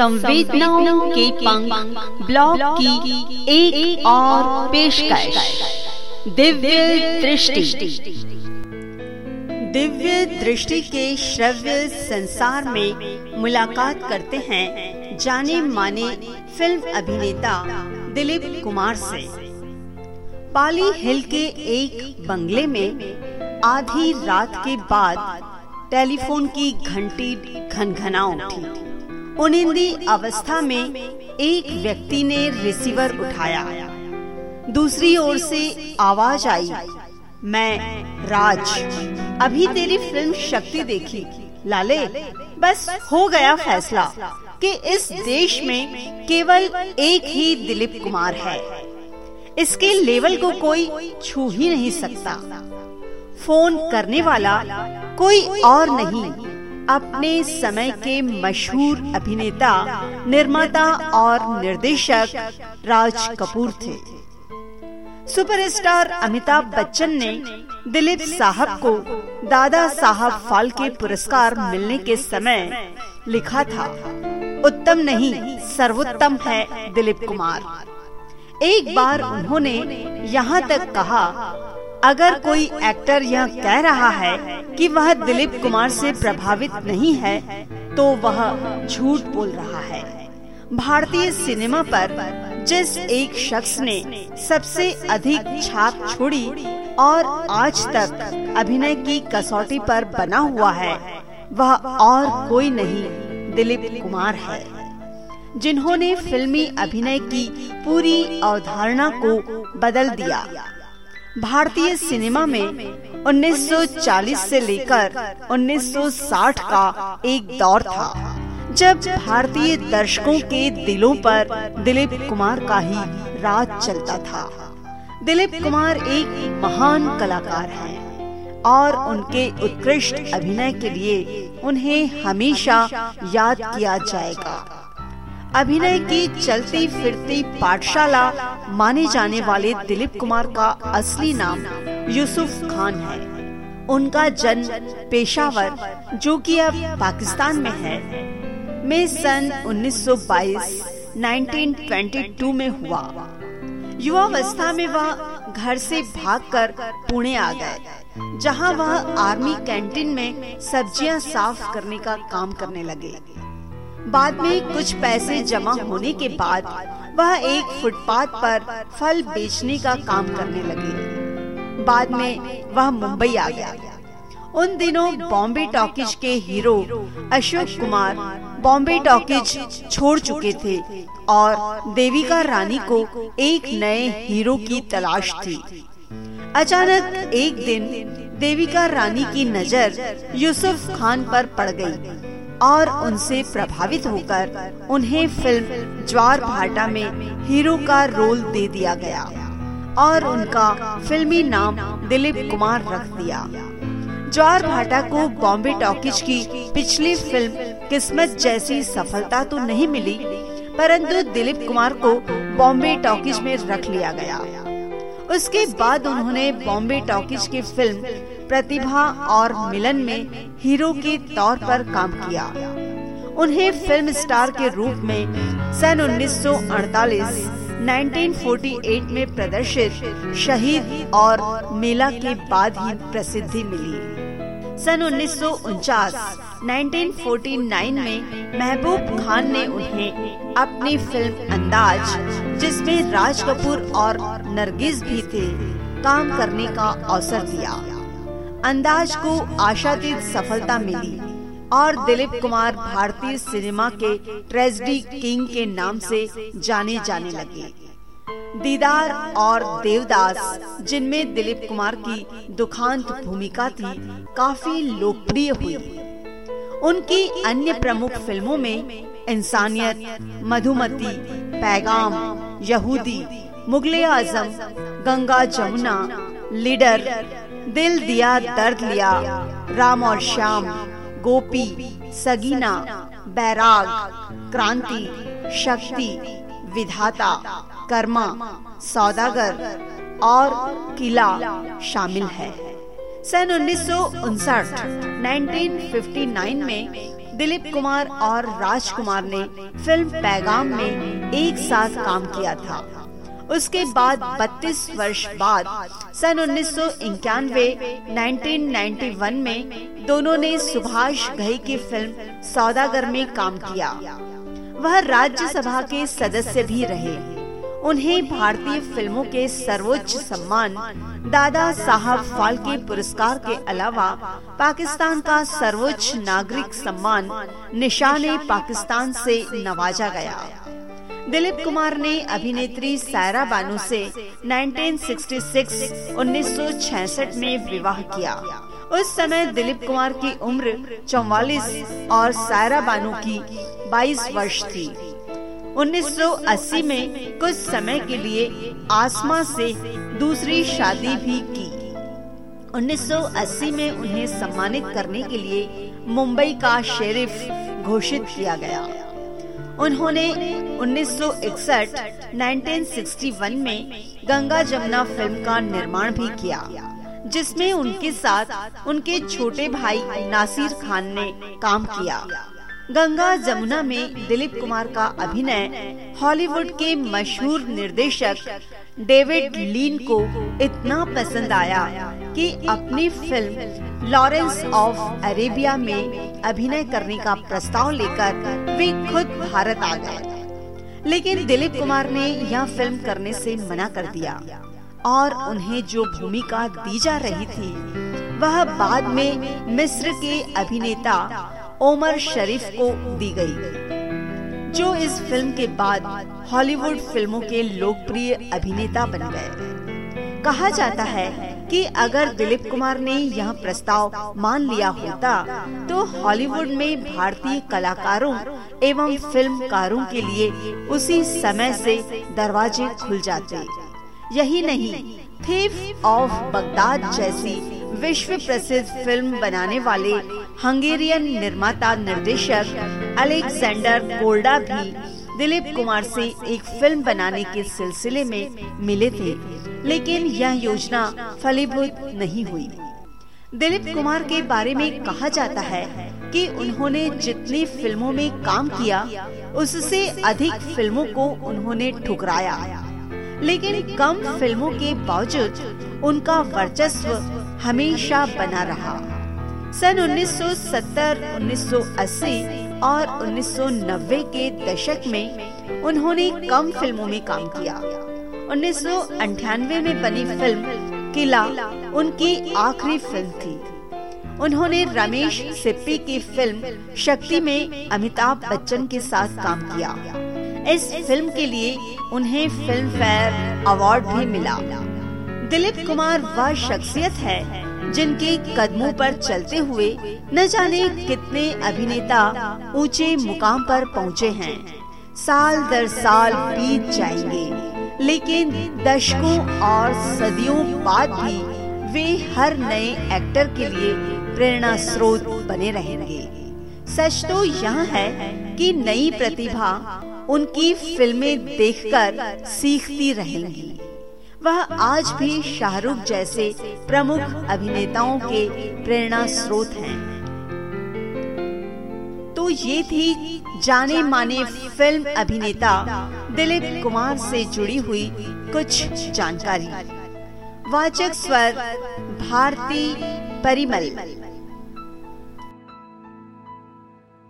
संवेदनाओं के पंख ब्लॉग की एक, एक और पेशकश। दिव्य दृष्टि। दिव्य दृष्टि के श्रव्य संसार में मुलाकात करते हैं जाने माने फ़िल्म अभिनेता दिलीप कुमार से। पाली हिल के एक बंगले में आधी रात के बाद टेलीफोन की घंटी घनघना उठी उनिंदी अवस्था में एक व्यक्ति ने रिसीवर उठाया। दूसरी ओर से आवाज़ आई, मैं राज, अभी तेरी फ़िल्म शक्ति देखी। लाले, बस हो गया फैसला कि इस देश में केवल एक ही दिलीप कुमार है। इसके लेवल को कोई छू ही नहीं सकता। फ़ोन करने वाला कोई और नहीं। अपने समय के मशहूर अभिनेता, निर्माता और निर्देशक राज कपूर थे। सुपरस्टार अमिताभ बच्चन ने दिलीप साहब को दादा साहब फाल्के पुरस्कार मिलने के समय लिखा था, उत्तम नहीं, सर्वोत्तम है दिलीप कुमार। एक बार उन्होंने यहाँ तक कहा अगर कोई एक्टर यह कह रहा है कि वह दिलीप कुमार से प्रभावित नहीं है तो वह झूठ बोल रहा है। भारतीय सिनेमा पर जिस एक शख्स ने सबसे अधिक छाप छोड़ी और आज तक अभिनय की कसौटी पर बना हुआ है, वह और कोई नहीं, दिलीप कुमार है। जिन्होंने फिल्मी अभिनय की पूरी अवधारणा को बदल दिया। भारतीय सिनेमा में 1940 से लेकर 1960 का एक दौर था जब भारतीय दर्शकों के दिलों पर दिलीप कुमार का ही राज चलता था। दिलीप कुमार एक महान कलाकार हैं और उनके उत्कृष्ट अभिनय के लिए उन्हें हमेशा याद किया जाएगा। अभिनय की चलती फिरती पाठशाला माने जाने वाले दिलीप कुमार का असली नाम यूसुफ खान है। उनका जन्म पेशावर, जो कि अब पाकिस्तान में है, में सन 1922 1922 में हुआ। युवावस्था में वह घर से भागकर पुणे आ गए, जहाँ वह आर्मी कैंटीन में सब्ज़ियाँ साफ़ करने का काम करने लगे। बाद में कुछ पैसे जमा होने के बाद वह एक फुटपाथ पर फल बेचने का काम करने लगे। बाद में वह मुंबई आ गया। उन दिनों बॉम्बे टॉकीज के हीरो अशोक कुमार बॉम्बे टॉकीज छोड़ चुके थे और देविका रानी को एक नए हीरो की तलाश थी। अचानक एक दिन देविका रानी की नज़र यूसुफ खान पर पड़ गई। और उनसे प्रभावित होकर उन्हें फ़िल्म ज्वार भाटा में हीरो का रोल दे दिया गया और उनका फिल्मी नाम दिलीप कुमार रख दिया। ज्वार भाटा को बॉम्बे टॉकीज की पिछली फ़िल्म किस्मत जैसी सफलता तो नहीं मिली, परंतु दिलीप कुमार को बॉम्बे टॉकीज में रख लिया गया। उसके बाद उन्होंने बॉम्बे टॉकीज की फ़िल्म प्रतिभा और मिलन में हीरो के तौर पर काम किया। उन्हें फ़िल्म स्टार के रूप में सन 1948 1948 में प्रदर्शित शहीद और मेला के बाद ही प्रसिद्धि मिली। सन उन्नीस 1949 में महबूब खान ने उन्हें अपनी फ़िल्म अंदाज, जिसमें राज कपूर और नरगिस भी थे, काम करने का अवसर दिया। अंदाज को आशातीत सफलता मिली और दिलीप कुमार भारतीय सिनेमा के ट्रेजिडी किंग के नाम से जाने जाने लगे। दीदार और देवदास, जिनमें दिलीप कुमार की दुखांत भूमिका थी, काफ़ी लोकप्रिय हुई। उनकी अन्य प्रमुख फ़िल्मों में इंसानियत, मधुमती, पैगाम, यहूदी, मुगले आज़म, गंगा जमुना, लीडर दिल दिया दर्द लिया। राम और श्याम, गोपी, सगीना, बैराग, क्रांति, शक्ति, विधाता, कर्मा, सौदागर और किला शामिल है। सन उन्नीस 1959 में दिलीप कुमार और राजकुमार ने फ़िल्म पैगाम में एक साथ काम किया था। उसके बाद 32 वर्ष बाद, सन उन्नीस सौ इक्यानवे में दोनों ने सुभाष घई की फ़िल्म सौदागर में काम किया। वह राज्यसभा के सदस्य भी रहे। उन्हें भारतीय फ़िल्मों के सर्वोच्च सम्मान, दादा साहब फाल्के पुरस्कार के अलावा पाकिस्तान का सर्वोच्च नागरिक सम्मान निशान पाकिस्तान से नवाजा गया। दिलीप कुमार ने अभिनेत्री सायरा बानू से 1966 1966 में विवाह किया। उस समय दिलीप कुमार की उम्र 44 और सायरा बानू की 22 वर्ष थी। 1980 में कुछ समय के लिए आसमा से दूसरी शादी भी की। 1980 में उन्हें सम्मानित करने के लिए मुंबई का शेरिफ घोषित किया गया। उन्होंने 1961 1961 में गंगा जमुना फ़िल्म का निर्माण भी किया, जिसमें उनके साथ उनके छोटे भाई नासिर खान ने काम किया। गंगा जमुना में दिलीप कुमार का अभिनय हॉलीवुड के मशहूर निर्देशक डेविड लीन को इतना पसंद आया कि अपनी फ़िल्म लॉरेंस ऑफ़ अरेबिया में अभिनय करने का प्रस्ताव लेकर वे खुद भारत आ गए। लेकिन दिलीप कुमार ने यह फ़िल्म करने से मना कर दिया। और उन्हें जो भूमिका दी जा रही थी वह बाद में मिस्र के अभिनेता ओमर शरीफ को दी गई, जो इस फ़िल्म के बाद हॉलीवुड फ़िल्मों के लोकप्रिय अभिनेता बन गए। कहा जाता है कि अगर दिलीप कुमार ने यह प्रस्ताव मान लिया होता तो हॉलीवुड में भारतीय कलाकारों एवं फिल्मकारों के लिए उसी समय से दरवाजे खुल जाते। यही नहीं थीफ ऑफ़ बगदाद जैसी विश्व प्रसिद्ध फ़िल्म बनाने वाले हंगेरियन निर्माता, निर्देशक अलेक्जेंडर कोल्डा भी दिलीप कुमार से एक फ़िल्म बनाने के सिलसिले में मिले थे लेकिन यह योजना फलीभूत नहीं हुई। दिलीप कुमार के बारे में कहा जाता है कि उन्होंने जितनी फ़िल्मों में काम किया उससे अधिक फ़िल्मों को उन्होंने ठुकराया। लेकिन कम फ़िल्मों के बावजूद उनका वर्चस्व हमेशा बना रहा। सन 1970, 1980 और 1990 के दशक में उन्होंने कम फ़िल्मों में काम किया। उन्नीस में बनी फ़िल्म किला उनकी आखिरी फ़िल्म थी। उन्होंने रमेश सिप्पी की फ़िल्म शक्ति में अमिताभ बच्चन के साथ काम किया। इस फ़िल्म के लिए उन्हें फ़िल्म फेयर अवार्ड भी मिला। दिलीप कुमार, वह शख्सियत है जिनके कदमों पर चलते हुए न जाने कितने अभिनेता ऊँचे मुकाम पर पहुँचे हैं। साल दर साल बीत जाएँगे। लेकिन दशकों और सदियों बाद भी वे हर नए एक्टर के लिए प्रेरणा स्रोत बने रहेंगे। सच तो यह है कि नई प्रतिभा उनकी फ़िल्में देखकर सीखती रहेंगी। वह आज भी शाहरुख जैसे प्रमुख अभिनेताओं के प्रेरणा स्रोत हैं। तो ये थी जाने माने फ़िल्म अभिनेता दिलीप कुमार से जुड़ी हुई कुछ जानकारी। वाचक स्वर, भारती परिमल।